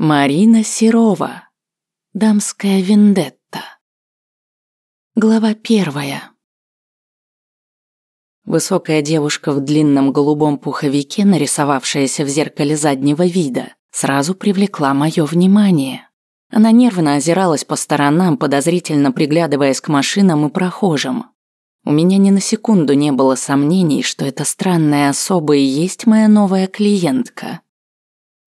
Марина Серова. Дамская вендетта. Глава первая. Высокая девушка в длинном голубом пуховике, нарисовавшаяся в зеркале заднего вида, сразу привлекла мое внимание. Она нервно озиралась по сторонам, подозрительно приглядываясь к машинам и прохожим. У меня ни на секунду не было сомнений, что эта странная особа и есть моя новая клиентка –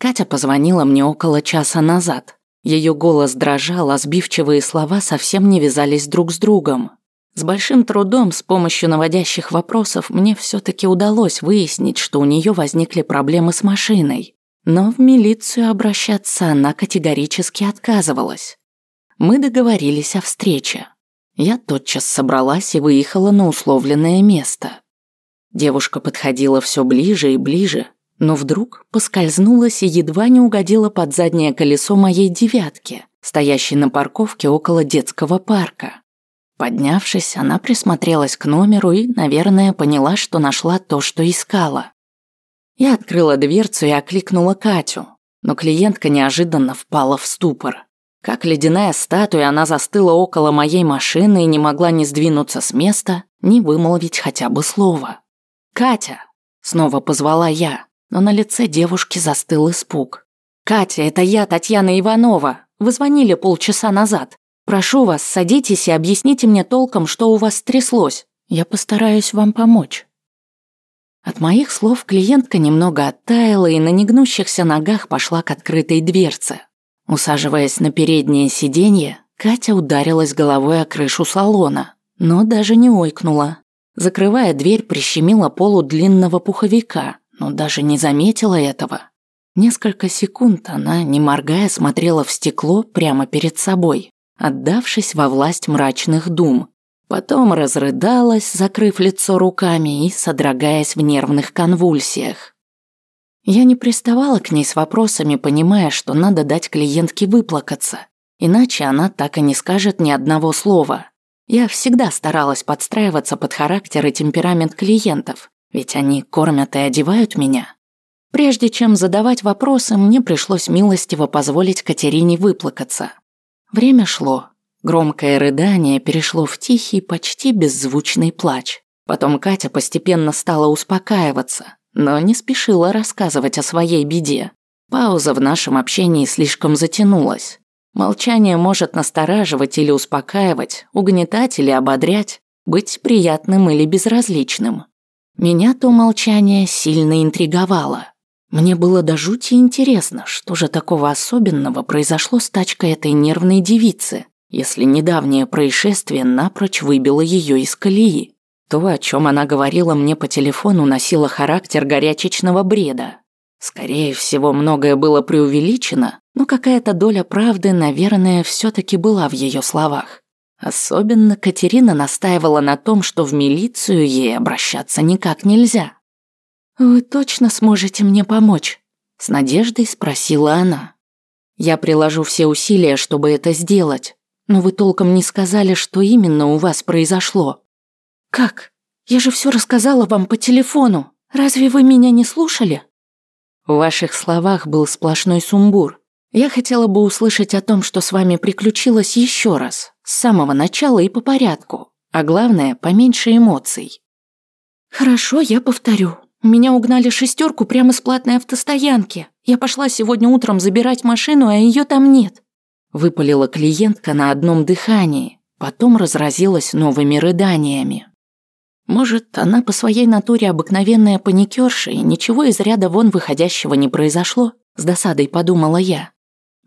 Катя позвонила мне около часа назад. Ее голос дрожал, а сбивчивые слова совсем не вязались друг с другом. С большим трудом, с помощью наводящих вопросов, мне все-таки удалось выяснить, что у нее возникли проблемы с машиной. Но в милицию обращаться она категорически отказывалась. Мы договорились о встрече. Я тотчас собралась и выехала на условленное место. Девушка подходила все ближе и ближе, но вдруг поскользнулась и едва не угодила под заднее колесо моей девятки, стоящей на парковке около детского парка. Поднявшись, она присмотрелась к номеру и, наверное, поняла, что нашла то, что искала. Я открыла дверцу и окликнула Катю, но клиентка неожиданно впала в ступор. Как ледяная статуя, она застыла около моей машины и не могла ни сдвинуться с места, ни вымолвить хотя бы слово. «Катя!» – снова позвала я но на лице девушки застыл испуг. «Катя, это я, Татьяна Иванова. Вы звонили полчаса назад. Прошу вас, садитесь и объясните мне толком, что у вас стряслось. Я постараюсь вам помочь». От моих слов клиентка немного оттаяла и на негнущихся ногах пошла к открытой дверце. Усаживаясь на переднее сиденье, Катя ударилась головой о крышу салона, но даже не ойкнула. Закрывая дверь, прищемила полу длинного пуховика, но даже не заметила этого. Несколько секунд она, не моргая, смотрела в стекло прямо перед собой, отдавшись во власть мрачных дум. Потом разрыдалась, закрыв лицо руками и содрогаясь в нервных конвульсиях. Я не приставала к ней с вопросами, понимая, что надо дать клиентке выплакаться, иначе она так и не скажет ни одного слова. Я всегда старалась подстраиваться под характер и темперамент клиентов, ведь они кормят и одевают меня. Прежде чем задавать вопросы, мне пришлось милостиво позволить Катерине выплакаться. Время шло. Громкое рыдание перешло в тихий, почти беззвучный плач. Потом Катя постепенно стала успокаиваться, но не спешила рассказывать о своей беде. Пауза в нашем общении слишком затянулась. Молчание может настораживать или успокаивать, угнетать или ободрять, быть приятным или безразличным. Меня то молчание сильно интриговало. Мне было до жути интересно, что же такого особенного произошло с тачкой этой нервной девицы, если недавнее происшествие напрочь выбило ее из колеи. То, о чем она говорила мне по телефону, носило характер горячечного бреда. Скорее всего, многое было преувеличено, но какая-то доля правды, наверное, все-таки была в ее словах. Особенно Катерина настаивала на том, что в милицию ей обращаться никак нельзя. «Вы точно сможете мне помочь?» – с надеждой спросила она. «Я приложу все усилия, чтобы это сделать, но вы толком не сказали, что именно у вас произошло». «Как? Я же все рассказала вам по телефону. Разве вы меня не слушали?» В ваших словах был сплошной сумбур. Я хотела бы услышать о том, что с вами приключилось еще раз, с самого начала и по порядку, а главное, поменьше эмоций. Хорошо, я повторю. Меня угнали шестерку прямо с платной автостоянки. Я пошла сегодня утром забирать машину, а ее там нет. Выпалила клиентка на одном дыхании, потом разразилась новыми рыданиями. Может, она по своей натуре обыкновенная паникерша, и ничего из ряда вон выходящего не произошло? С досадой подумала я.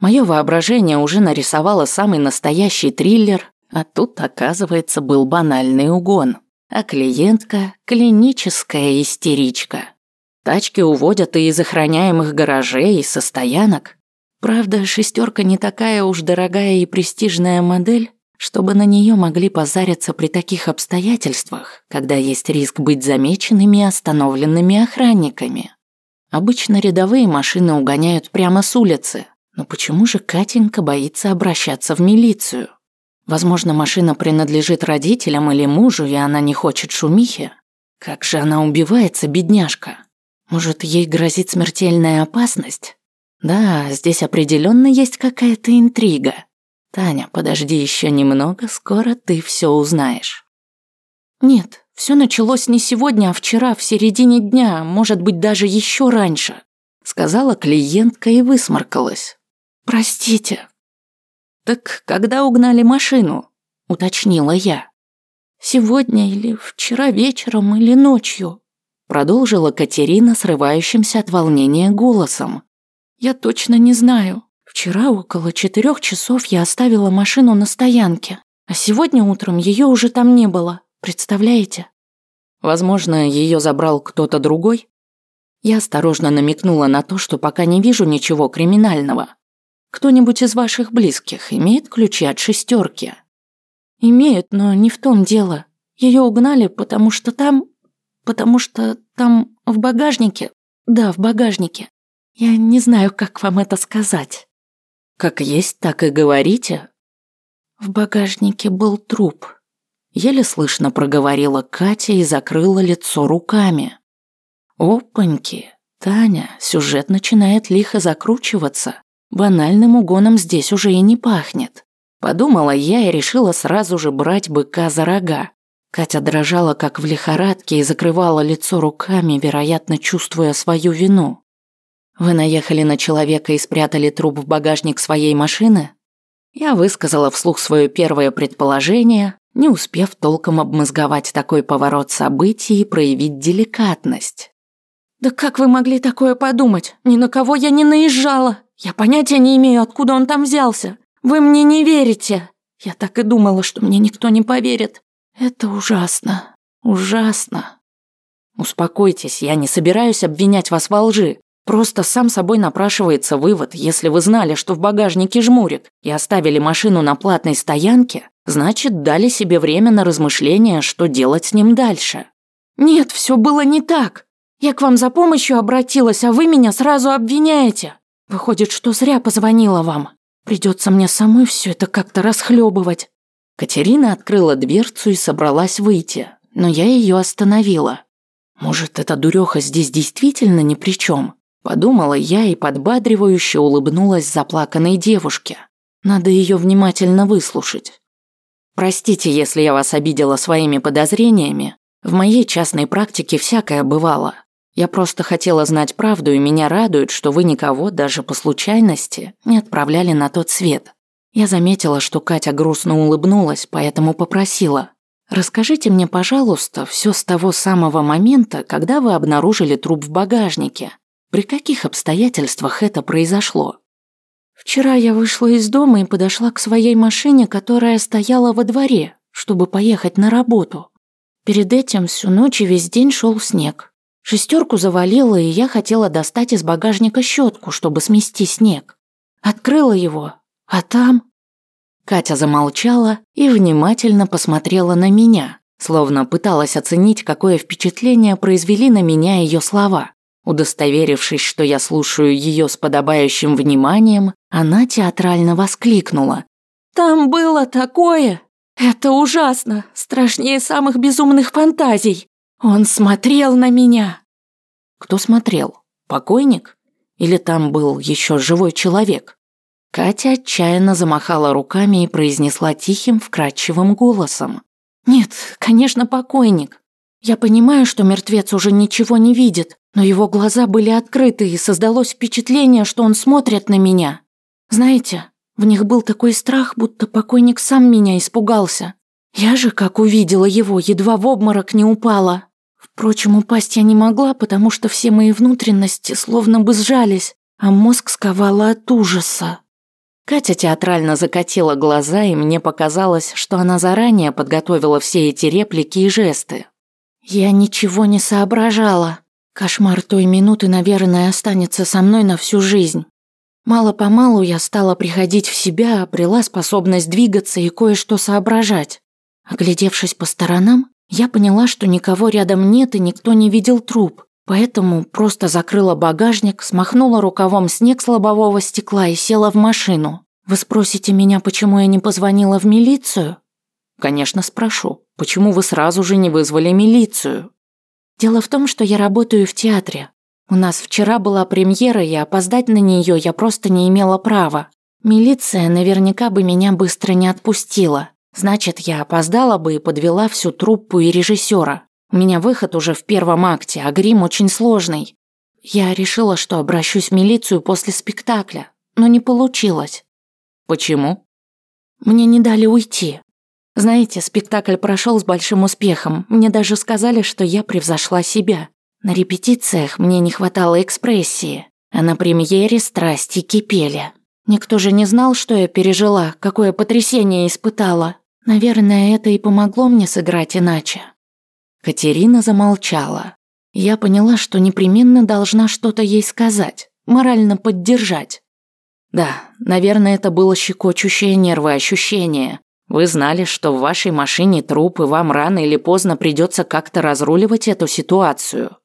Мое воображение уже нарисовало самый настоящий триллер, а тут, оказывается, был банальный угон. А клиентка – клиническая истеричка. Тачки уводят и из охраняемых гаражей, и со стоянок. Правда, шестерка не такая уж дорогая и престижная модель, чтобы на нее могли позариться при таких обстоятельствах, когда есть риск быть замеченными и остановленными охранниками. Обычно рядовые машины угоняют прямо с улицы, но почему же Катенька боится обращаться в милицию? Возможно, машина принадлежит родителям или мужу, и она не хочет шумихи. Как же она убивается, бедняжка? Может, ей грозит смертельная опасность? Да, здесь определенно есть какая-то интрига. Таня, подожди еще немного, скоро ты все узнаешь. Нет, все началось не сегодня, а вчера, в середине дня, может быть, даже еще раньше, сказала клиентка и высморкалась. Простите. Так когда угнали машину? уточнила я. Сегодня или вчера вечером или ночью, продолжила Катерина срывающимся от волнения голосом. Я точно не знаю. Вчера около четырех часов я оставила машину на стоянке, а сегодня утром ее уже там не было. Представляете? Возможно, ее забрал кто-то другой? Я осторожно намекнула на то, что пока не вижу ничего криминального. Кто-нибудь из ваших близких имеет ключи от шестерки? Имеют, но не в том дело. Ее угнали, потому что там... Потому что там в багажнике... Да, в багажнике. Я не знаю, как вам это сказать. Как есть, так и говорите. В багажнике был труп. Еле слышно проговорила Катя и закрыла лицо руками. Опаньки, Таня, сюжет начинает лихо закручиваться. Банальным угоном здесь уже и не пахнет. Подумала я и решила сразу же брать быка за рога. Катя дрожала, как в лихорадке, и закрывала лицо руками, вероятно, чувствуя свою вину. «Вы наехали на человека и спрятали труп в багажник своей машины?» Я высказала вслух свое первое предположение, не успев толком обмозговать такой поворот событий и проявить деликатность. «Да как вы могли такое подумать? Ни на кого я не наезжала. Я понятия не имею, откуда он там взялся. Вы мне не верите. Я так и думала, что мне никто не поверит. Это ужасно. Ужасно». «Успокойтесь, я не собираюсь обвинять вас во лжи. Просто сам собой напрашивается вывод, если вы знали, что в багажнике жмурик, и оставили машину на платной стоянке, значит, дали себе время на размышления, что делать с ним дальше. Нет, все было не так. Я к вам за помощью обратилась, а вы меня сразу обвиняете. Выходит, что зря позвонила вам. Придется мне самой все это как-то расхлебывать. Катерина открыла дверцу и собралась выйти, но я ее остановила. Может, эта дуреха здесь действительно ни при чем? Подумала я и подбадривающе улыбнулась заплаканной девушке. Надо ее внимательно выслушать. Простите, если я вас обидела своими подозрениями. В моей частной практике всякое бывало. Я просто хотела знать правду, и меня радует, что вы никого, даже по случайности, не отправляли на тот свет. Я заметила, что Катя грустно улыбнулась, поэтому попросила. «Расскажите мне, пожалуйста, все с того самого момента, когда вы обнаружили труп в багажнике. При каких обстоятельствах это произошло? Вчера я вышла из дома и подошла к своей машине, которая стояла во дворе, чтобы поехать на работу. Перед этим всю ночь и весь день шел снег. Шестерку завалило, и я хотела достать из багажника щетку, чтобы смести снег. Открыла его, а там... Катя замолчала и внимательно посмотрела на меня, словно пыталась оценить, какое впечатление произвели на меня ее слова. Удостоверившись, что я слушаю ее с подобающим вниманием, она театрально воскликнула. «Там было такое! Это ужасно! Страшнее самых безумных фантазий! Он смотрел на меня!» «Кто смотрел? Покойник? Или там был еще живой человек?» Катя отчаянно замахала руками и произнесла тихим, вкрадчивым голосом. «Нет, конечно, покойник. Я понимаю, что мертвец уже ничего не видит, но его глаза были открыты, и создалось впечатление, что он смотрит на меня. Знаете, в них был такой страх, будто покойник сам меня испугался. Я же, как увидела его, едва в обморок не упала. Впрочем, упасть я не могла, потому что все мои внутренности словно бы сжались, а мозг сковало от ужаса. Катя театрально закатила глаза, и мне показалось, что она заранее подготовила все эти реплики и жесты. Я ничего не соображала. Кошмар той минуты, наверное, останется со мной на всю жизнь. Мало-помалу я стала приходить в себя, обрела способность двигаться и кое-что соображать. Оглядевшись по сторонам, я поняла, что никого рядом нет и никто не видел труп, поэтому просто закрыла багажник, смахнула рукавом снег с лобового стекла и села в машину. Вы спросите меня, почему я не позвонила в милицию? Конечно, спрошу. Почему вы сразу же не вызвали милицию? Дело в том, что я работаю в театре. У нас вчера была премьера, и опоздать на нее я просто не имела права. Милиция наверняка бы меня быстро не отпустила. Значит, я опоздала бы и подвела всю труппу и режиссера. У меня выход уже в первом акте, а грим очень сложный. Я решила, что обращусь в милицию после спектакля, но не получилось. Почему? Мне не дали уйти. Знаете, спектакль прошел с большим успехом. Мне даже сказали, что я превзошла себя. На репетициях мне не хватало экспрессии, а на премьере страсти кипели. Никто же не знал, что я пережила, какое потрясение испытала. Наверное, это и помогло мне сыграть иначе. Катерина замолчала. Я поняла, что непременно должна что-то ей сказать, морально поддержать. Да, наверное, это было щекочущее нервы ощущение. Вы знали, что в вашей машине труп, и вам рано или поздно придется как-то разруливать эту ситуацию.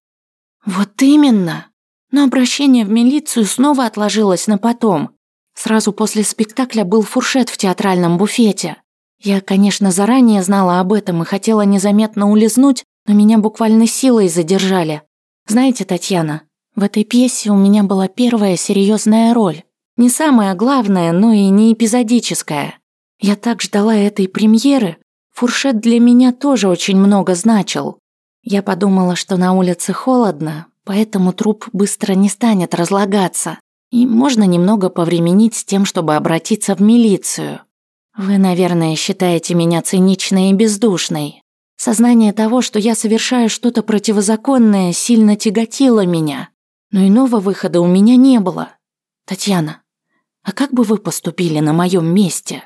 Вот именно. Но обращение в милицию снова отложилось на потом. Сразу после спектакля был фуршет в театральном буфете. Я, конечно, заранее знала об этом и хотела незаметно улизнуть, но меня буквально силой задержали. Знаете, Татьяна, в этой пьесе у меня была первая серьезная роль. Не самая главная, но и не эпизодическая. Я так ждала этой премьеры. Фуршет для меня тоже очень много значил. Я подумала, что на улице холодно, поэтому труп быстро не станет разлагаться. И можно немного повременить с тем, чтобы обратиться в милицию. Вы, наверное, считаете меня циничной и бездушной. Сознание того, что я совершаю что-то противозаконное, сильно тяготило меня. Но иного выхода у меня не было. Татьяна, а как бы вы поступили на моем месте?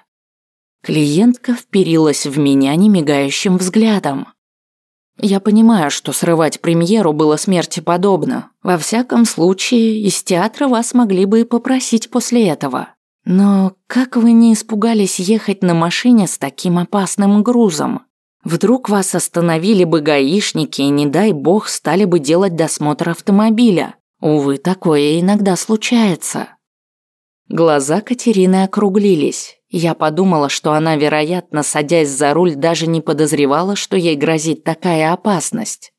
Клиентка вперилась в меня немигающим взглядом. Я понимаю, что срывать премьеру было смерти подобно. Во всяком случае, из театра вас могли бы и попросить после этого. Но как вы не испугались ехать на машине с таким опасным грузом? Вдруг вас остановили бы гаишники и, не дай бог, стали бы делать досмотр автомобиля. Увы, такое иногда случается. Глаза Катерины округлились. Я подумала, что она, вероятно, садясь за руль, даже не подозревала, что ей грозит такая опасность.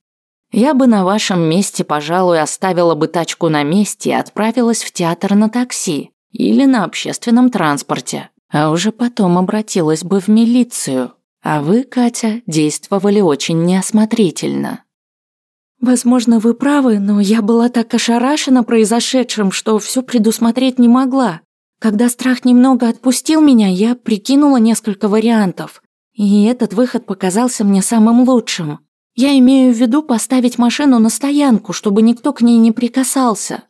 Я бы на вашем месте, пожалуй, оставила бы тачку на месте и отправилась в театр на такси или на общественном транспорте, а уже потом обратилась бы в милицию. А вы, Катя, действовали очень неосмотрительно. Возможно, вы правы, но я была так ошарашена произошедшим, что все предусмотреть не могла. Когда страх немного отпустил меня, я прикинула несколько вариантов, и этот выход показался мне самым лучшим. Я имею в виду поставить машину на стоянку, чтобы никто к ней не прикасался.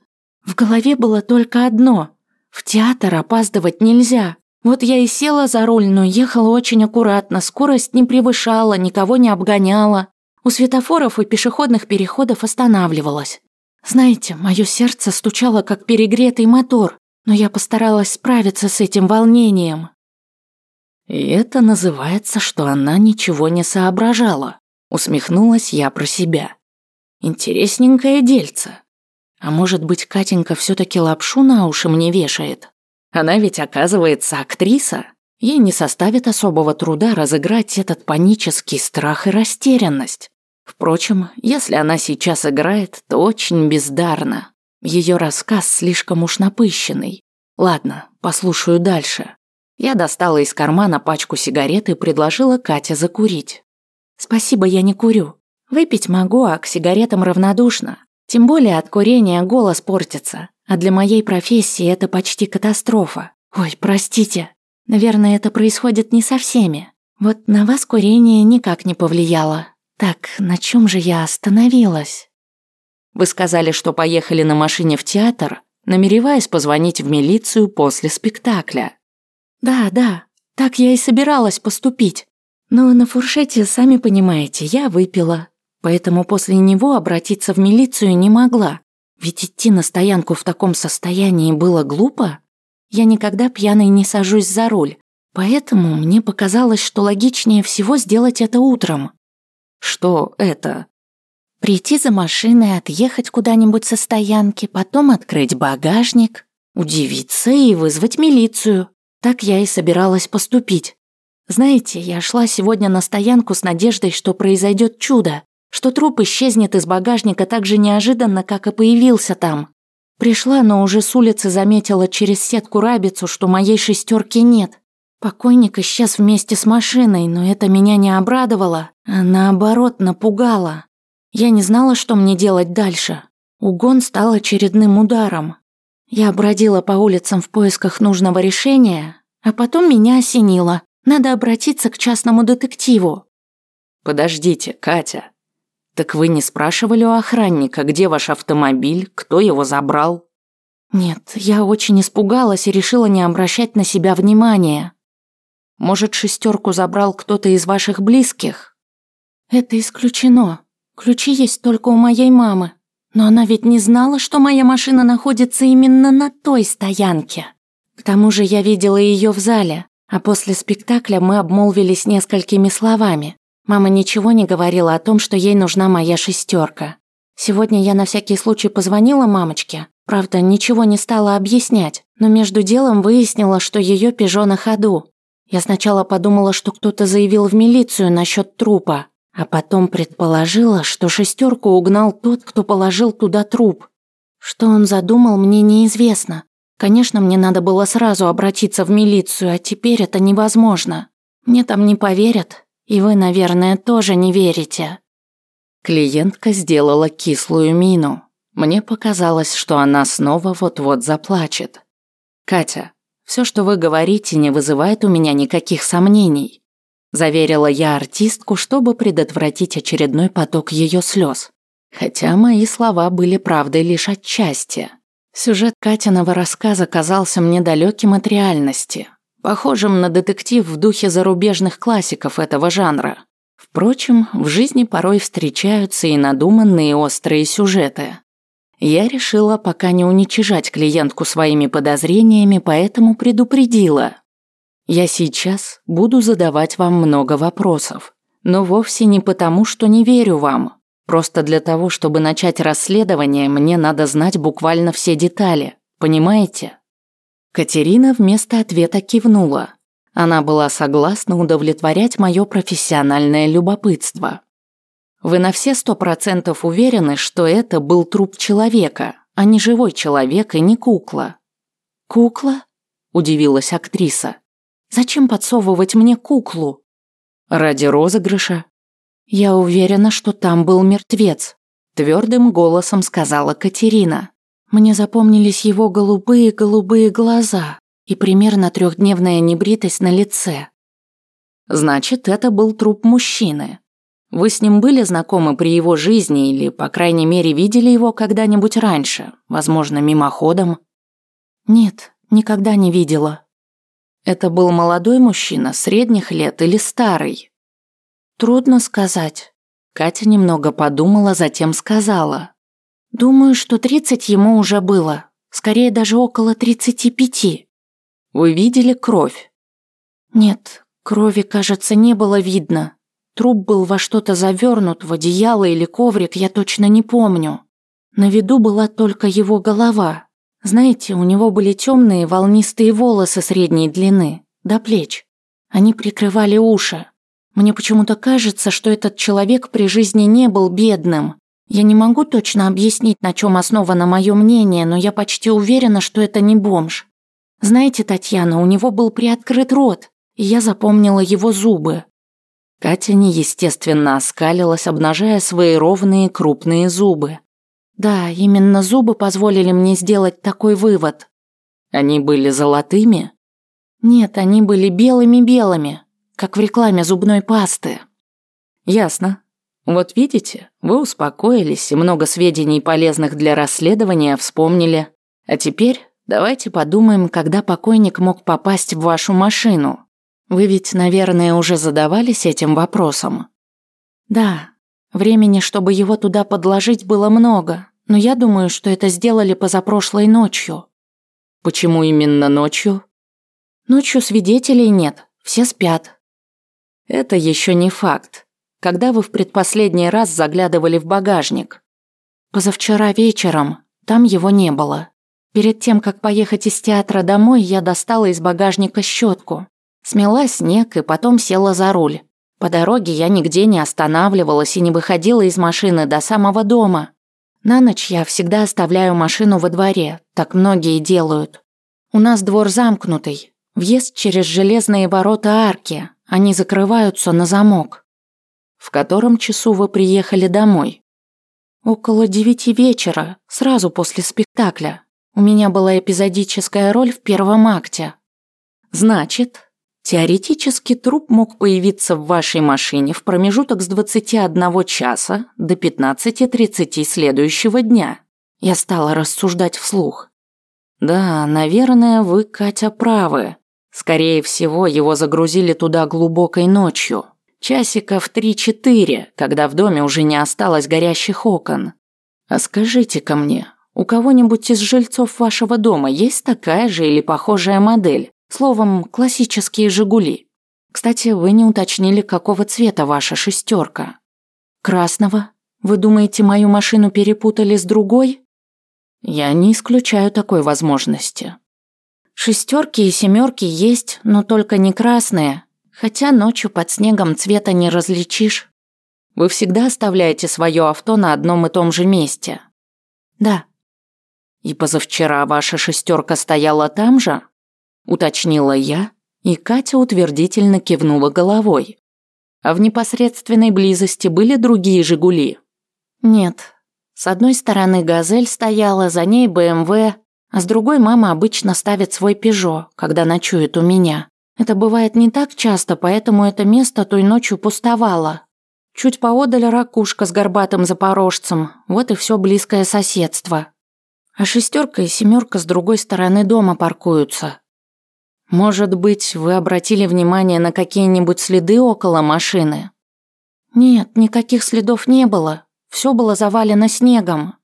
В голове было только одно – в театр опаздывать нельзя. Вот я и села за руль, но ехала очень аккуратно, скорость не превышала, никого не обгоняла. У светофоров и пешеходных переходов останавливалась. Знаете, мое сердце стучало, как перегретый мотор но я постаралась справиться с этим волнением. И это называется, что она ничего не соображала. Усмехнулась я про себя. Интересненькое дельце. А может быть, Катенька все таки лапшу на уши мне вешает? Она ведь, оказывается, актриса. Ей не составит особого труда разыграть этот панический страх и растерянность. Впрочем, если она сейчас играет, то очень бездарно. Ее рассказ слишком уж напыщенный. Ладно, послушаю дальше. Я достала из кармана пачку сигарет и предложила Кате закурить. Спасибо, я не курю. Выпить могу, а к сигаретам равнодушна. Тем более от курения голос портится. А для моей профессии это почти катастрофа. Ой, простите. Наверное, это происходит не со всеми. Вот на вас курение никак не повлияло. Так, на чем же я остановилась? Вы сказали, что поехали на машине в театр, намереваясь позвонить в милицию после спектакля. Да, да, так я и собиралась поступить. Но на фуршете, сами понимаете, я выпила. Поэтому после него обратиться в милицию не могла. Ведь идти на стоянку в таком состоянии было глупо. Я никогда пьяной не сажусь за руль. Поэтому мне показалось, что логичнее всего сделать это утром. Что это? Прийти за машиной, отъехать куда-нибудь со стоянки, потом открыть багажник, удивиться и вызвать милицию. Так я и собиралась поступить. Знаете, я шла сегодня на стоянку с надеждой, что произойдет чудо, что труп исчезнет из багажника так же неожиданно, как и появился там. Пришла, но уже с улицы заметила через сетку рабицу, что моей шестерки нет. Покойник исчез вместе с машиной, но это меня не обрадовало, а наоборот напугало. Я не знала, что мне делать дальше. Угон стал очередным ударом. Я бродила по улицам в поисках нужного решения, а потом меня осенило. Надо обратиться к частному детективу. Подождите, Катя. Так вы не спрашивали у охранника, где ваш автомобиль, кто его забрал? Нет, я очень испугалась и решила не обращать на себя внимания. Может, шестерку забрал кто-то из ваших близких? Это исключено. Ключи есть только у моей мамы. Но она ведь не знала, что моя машина находится именно на той стоянке. К тому же я видела ее в зале, а после спектакля мы обмолвились несколькими словами. Мама ничего не говорила о том, что ей нужна моя шестерка. Сегодня я на всякий случай позвонила мамочке. Правда, ничего не стала объяснять, но между делом выяснила, что ее пижо на ходу. Я сначала подумала, что кто-то заявил в милицию насчет трупа, а потом предположила, что шестерку угнал тот, кто положил туда труп. Что он задумал, мне неизвестно. Конечно, мне надо было сразу обратиться в милицию, а теперь это невозможно. Мне там не поверят, и вы, наверное, тоже не верите. Клиентка сделала кислую мину. Мне показалось, что она снова вот-вот заплачет. Катя, все, что вы говорите, не вызывает у меня никаких сомнений. Заверила я артистку, чтобы предотвратить очередной поток ее слез. Хотя мои слова были правдой лишь отчасти. Сюжет Катиного рассказа казался мне далеким от реальности, похожим на детектив в духе зарубежных классиков этого жанра. Впрочем, в жизни порой встречаются и надуманные острые сюжеты. Я решила пока не уничижать клиентку своими подозрениями, поэтому предупредила. Я сейчас буду задавать вам много вопросов, но вовсе не потому, что не верю вам. Просто для того, чтобы начать расследование, мне надо знать буквально все детали. Понимаете? Катерина вместо ответа кивнула. Она была согласна удовлетворять мое профессиональное любопытство. Вы на все сто процентов уверены, что это был труп человека, а не живой человек и не кукла? Кукла? Удивилась актриса. Зачем подсовывать мне куклу? Ради розыгрыша. «Я уверена, что там был мертвец», – твердым голосом сказала Катерина. «Мне запомнились его голубые-голубые глаза и примерно трехдневная небритость на лице». «Значит, это был труп мужчины. Вы с ним были знакомы при его жизни или, по крайней мере, видели его когда-нибудь раньше, возможно, мимоходом?» «Нет, никогда не видела». «Это был молодой мужчина, средних лет или старый?» Трудно сказать. Катя немного подумала, затем сказала. Думаю, что тридцать ему уже было. Скорее, даже около тридцати пяти. Вы видели кровь? Нет, крови, кажется, не было видно. Труп был во что-то завернут, в одеяло или коврик, я точно не помню. На виду была только его голова. Знаете, у него были темные волнистые волосы средней длины, до плеч. Они прикрывали уши. Мне почему-то кажется, что этот человек при жизни не был бедным. Я не могу точно объяснить, на чем основано мое мнение, но я почти уверена, что это не бомж. Знаете, Татьяна, у него был приоткрыт рот, и я запомнила его зубы. Катя неестественно оскалилась, обнажая свои ровные крупные зубы. Да, именно зубы позволили мне сделать такой вывод. Они были золотыми? Нет, они были белыми-белыми, как в рекламе зубной пасты. Ясно. Вот видите, вы успокоились и много сведений полезных для расследования вспомнили. А теперь давайте подумаем, когда покойник мог попасть в вашу машину. Вы ведь, наверное, уже задавались этим вопросом. Да, времени, чтобы его туда подложить, было много, но я думаю, что это сделали позапрошлой ночью. Почему именно ночью? Ночью свидетелей нет, все спят. Это еще не факт. Когда вы в предпоследний раз заглядывали в багажник? Позавчера вечером. Там его не было. Перед тем, как поехать из театра домой, я достала из багажника щетку, смела снег и потом села за руль. По дороге я нигде не останавливалась и не выходила из машины до самого дома. На ночь я всегда оставляю машину во дворе, так многие делают. У нас двор замкнутый, въезд через железные ворота арки, они закрываются на замок. В котором часу вы приехали домой? Около девяти вечера, сразу после спектакля. У меня была эпизодическая роль в первом акте. Значит, теоретически труп мог появиться в вашей машине в промежуток с 21 часа до 15.30 следующего дня. Я стала рассуждать вслух. Да, наверное, вы, Катя, правы. Скорее всего, его загрузили туда глубокой ночью. Часиков три-четыре, когда в доме уже не осталось горящих окон. А скажите-ка мне, у кого-нибудь из жильцов вашего дома есть такая же или похожая модель? Словом, классические «Жигули». Кстати, вы не уточнили, какого цвета ваша шестерка. Красного? Вы думаете, мою машину перепутали с другой? Я не исключаю такой возможности. Шестерки и семерки есть, но только не красные. Хотя ночью под снегом цвета не различишь. Вы всегда оставляете свое авто на одном и том же месте? Да. И позавчера ваша шестерка стояла там же? Уточнила я, и Катя утвердительно кивнула головой. А в непосредственной близости были другие «Жигули»? Нет. С одной стороны «Газель» стояла, за ней «БМВ», а с другой мама обычно ставит свой «Пежо», когда ночует у меня. Это бывает не так часто, поэтому это место той ночью пустовало. Чуть поодаль ракушка с горбатым запорожцем, вот и все близкое соседство. А шестерка и семерка с другой стороны дома паркуются. Может быть, вы обратили внимание на какие-нибудь следы около машины? Нет, никаких следов не было. Все было завалено снегом.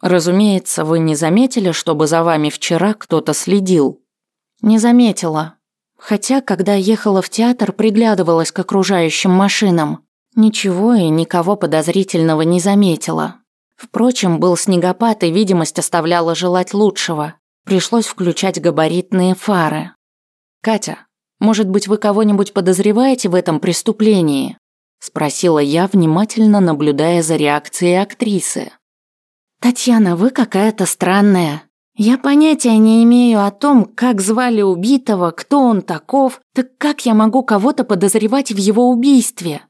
Разумеется, вы не заметили, чтобы за вами вчера кто-то следил? Не заметила. Хотя, когда ехала в театр, приглядывалась к окружающим машинам. Ничего и никого подозрительного не заметила. Впрочем, был снегопад, и видимость оставляла желать лучшего. Пришлось включать габаритные фары. «Катя, может быть, вы кого-нибудь подозреваете в этом преступлении?» Спросила я, внимательно наблюдая за реакцией актрисы. «Татьяна, вы какая-то странная. Я понятия не имею о том, как звали убитого, кто он таков, так как я могу кого-то подозревать в его убийстве?»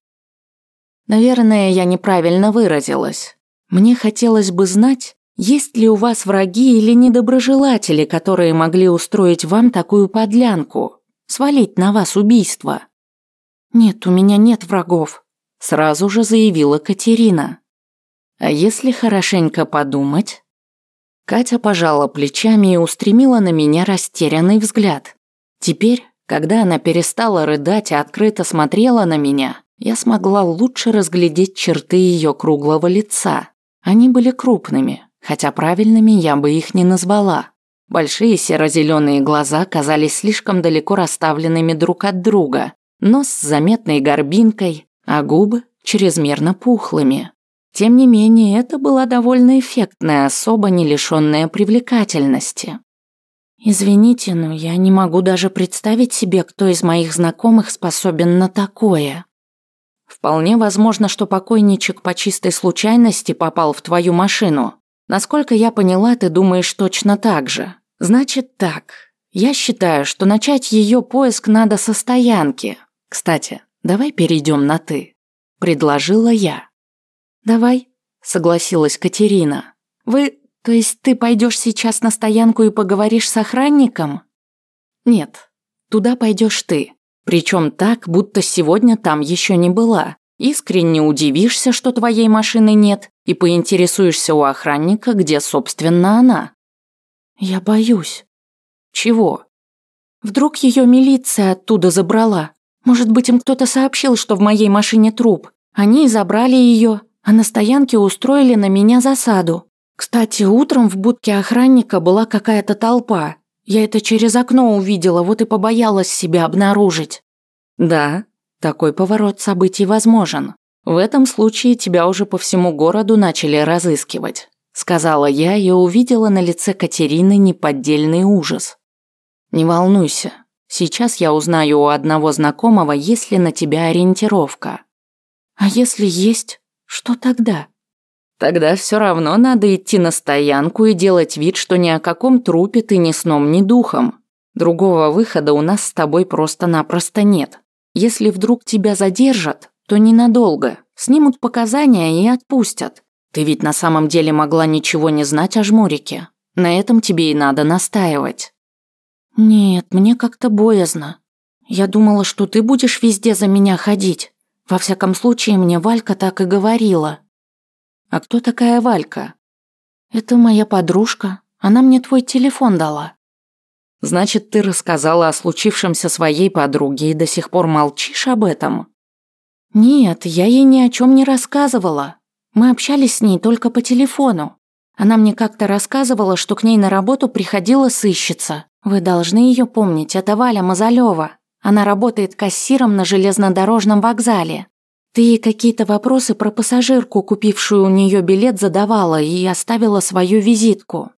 Наверное, я неправильно выразилась. Мне хотелось бы знать, есть ли у вас враги или недоброжелатели, которые могли устроить вам такую подлянку, свалить на вас убийство. Нет, у меня нет врагов, сразу же заявила Катерина. А если хорошенько подумать? Катя пожала плечами и устремила на меня растерянный взгляд. Теперь, когда она перестала рыдать и открыто смотрела на меня, я смогла лучше разглядеть черты ее круглого лица. Они были крупными, хотя правильными я бы их не назвала. Большие серо-зеленые глаза казались слишком далеко расставленными друг от друга, нос с заметной горбинкой, а губы чрезмерно пухлыми. Тем не менее, это была довольно эффектная особа, не лишенная привлекательности. «Извините, но я не могу даже представить себе, кто из моих знакомых способен на такое», Вполне возможно, что покойничек по чистой случайности попал в твою машину. Насколько я поняла, ты думаешь точно так же. Значит так. Я считаю, что начать ее поиск надо со стоянки. Кстати, давай перейдем на «ты», – предложила я. «Давай», – согласилась Катерина. «Вы, то есть ты пойдешь сейчас на стоянку и поговоришь с охранником?» «Нет, туда пойдешь ты. Причем так, будто сегодня там еще не была. Искренне удивишься, что твоей машины нет, и поинтересуешься у охранника, где, собственно, она. Я боюсь. Чего? Вдруг ее милиция оттуда забрала? Может быть, им кто-то сообщил, что в моей машине труп. Они забрали ее, а на стоянке устроили на меня засаду. Кстати, утром в будке охранника была какая-то толпа, я это через окно увидела, вот и побоялась себя обнаружить. Да, такой поворот событий возможен. В этом случае тебя уже по всему городу начали разыскивать, сказала я и увидела на лице Катерины неподдельный ужас. Не волнуйся, Сейчас я узнаю у одного знакомого, есть ли на тебя ориентировка. А если есть, что тогда? Тогда все равно надо идти на стоянку и делать вид, что ни о каком трупе ты ни сном, ни духом. Другого выхода у нас с тобой просто-напросто нет. Если вдруг тебя задержат, то ненадолго. Снимут показания и отпустят. Ты ведь на самом деле могла ничего не знать о жмурике. На этом тебе и надо настаивать. Нет, мне как-то боязно. Я думала, что ты будешь везде за меня ходить. Во всяком случае, мне Валька так и говорила. А кто такая Валька? Это моя подружка. Она мне твой телефон дала. Значит, ты рассказала о случившемся своей подруге и до сих пор молчишь об этом? Нет, я ей ни о чем не рассказывала. Мы общались с ней только по телефону. Она мне как-то рассказывала, что к ней на работу приходила сыщица. Вы должны ее помнить, это Валя Мазалева. Она работает кассиром на железнодорожном вокзале. Ты ей какие-то вопросы про пассажирку, купившую у нее билет, задавала и оставила свою визитку.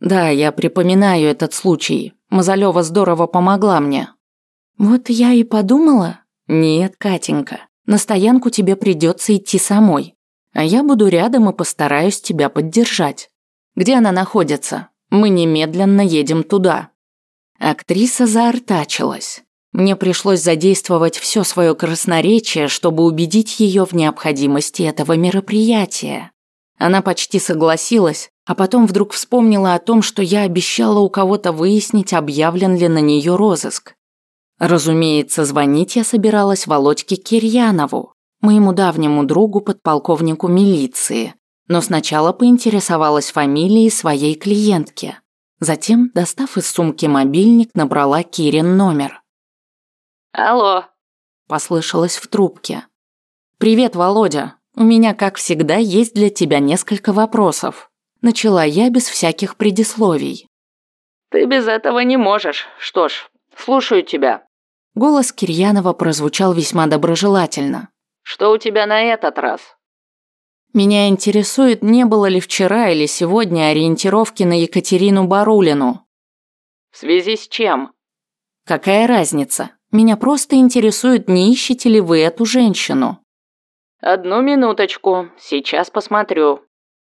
Да, я припоминаю этот случай. Мазалева здорово помогла мне. Вот я и подумала. Нет, Катенька, на стоянку тебе придется идти самой. А я буду рядом и постараюсь тебя поддержать. Где она находится? Мы немедленно едем туда. Актриса заортачилась. Мне пришлось задействовать все свое красноречие, чтобы убедить ее в необходимости этого мероприятия. Она почти согласилась, а потом вдруг вспомнила о том, что я обещала у кого-то выяснить, объявлен ли на нее розыск. Разумеется, звонить я собиралась Володьке Кирьянову, моему давнему другу, подполковнику милиции, но сначала поинтересовалась фамилией своей клиентки. Затем, достав из сумки мобильник, набрала Кирин номер. «Алло», – послышалось в трубке. «Привет, Володя. У меня, как всегда, есть для тебя несколько вопросов». Начала я без всяких предисловий. «Ты без этого не можешь. Что ж, слушаю тебя». Голос Кирьянова прозвучал весьма доброжелательно. «Что у тебя на этот раз?» Меня интересует, не было ли вчера или сегодня ориентировки на Екатерину Барулину. В связи с чем? Какая разница? Меня просто интересует, не ищете ли вы эту женщину. Одну минуточку, сейчас посмотрю.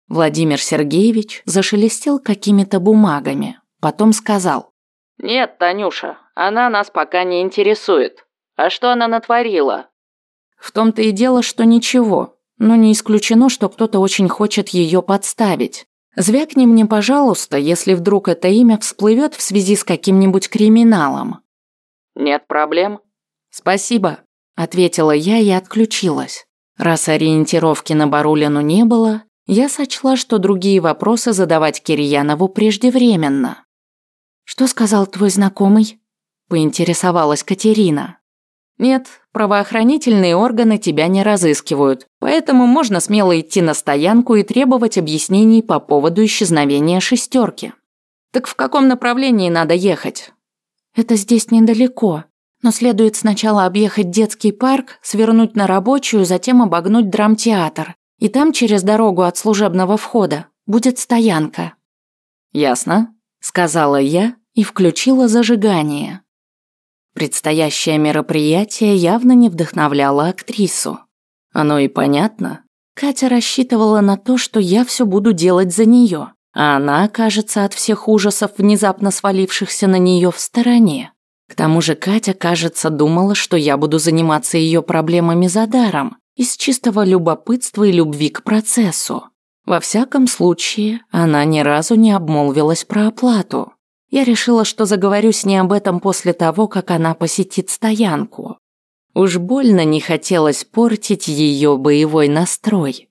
Владимир Сергеевич зашелестел какими-то бумагами, потом сказал. Нет, Танюша, она нас пока не интересует. А что она натворила? В том-то и дело, что ничего. Но не исключено, что кто-то очень хочет ее подставить. Звякни мне, пожалуйста, если вдруг это имя всплывет в связи с каким-нибудь криминалом. Нет проблем. Спасибо, ответила я и отключилась. Раз ориентировки на Барулину не было, я сочла, что другие вопросы задавать Кирьянову преждевременно. «Что сказал твой знакомый?» – поинтересовалась Катерина. «Нет, правоохранительные органы тебя не разыскивают, поэтому можно смело идти на стоянку и требовать объяснений по поводу исчезновения шестерки. Так в каком направлении надо ехать?» «Это здесь недалеко, но следует сначала объехать детский парк, свернуть на рабочую, затем обогнуть драмтеатр, и там через дорогу от служебного входа будет стоянка». «Ясно», – сказала я и включила зажигание. Предстоящее мероприятие явно не вдохновляло актрису. Оно и понятно. Катя рассчитывала на то, что я все буду делать за нее, а она окажется от всех ужасов, внезапно свалившихся на нее в стороне. К тому же Катя, кажется, думала, что я буду заниматься ее проблемами за даром, из чистого любопытства и любви к процессу. Во всяком случае, она ни разу не обмолвилась про оплату. Я решила, что заговорю с ней об этом после того, как она посетит стоянку. Уж больно не хотелось портить ее боевой настрой.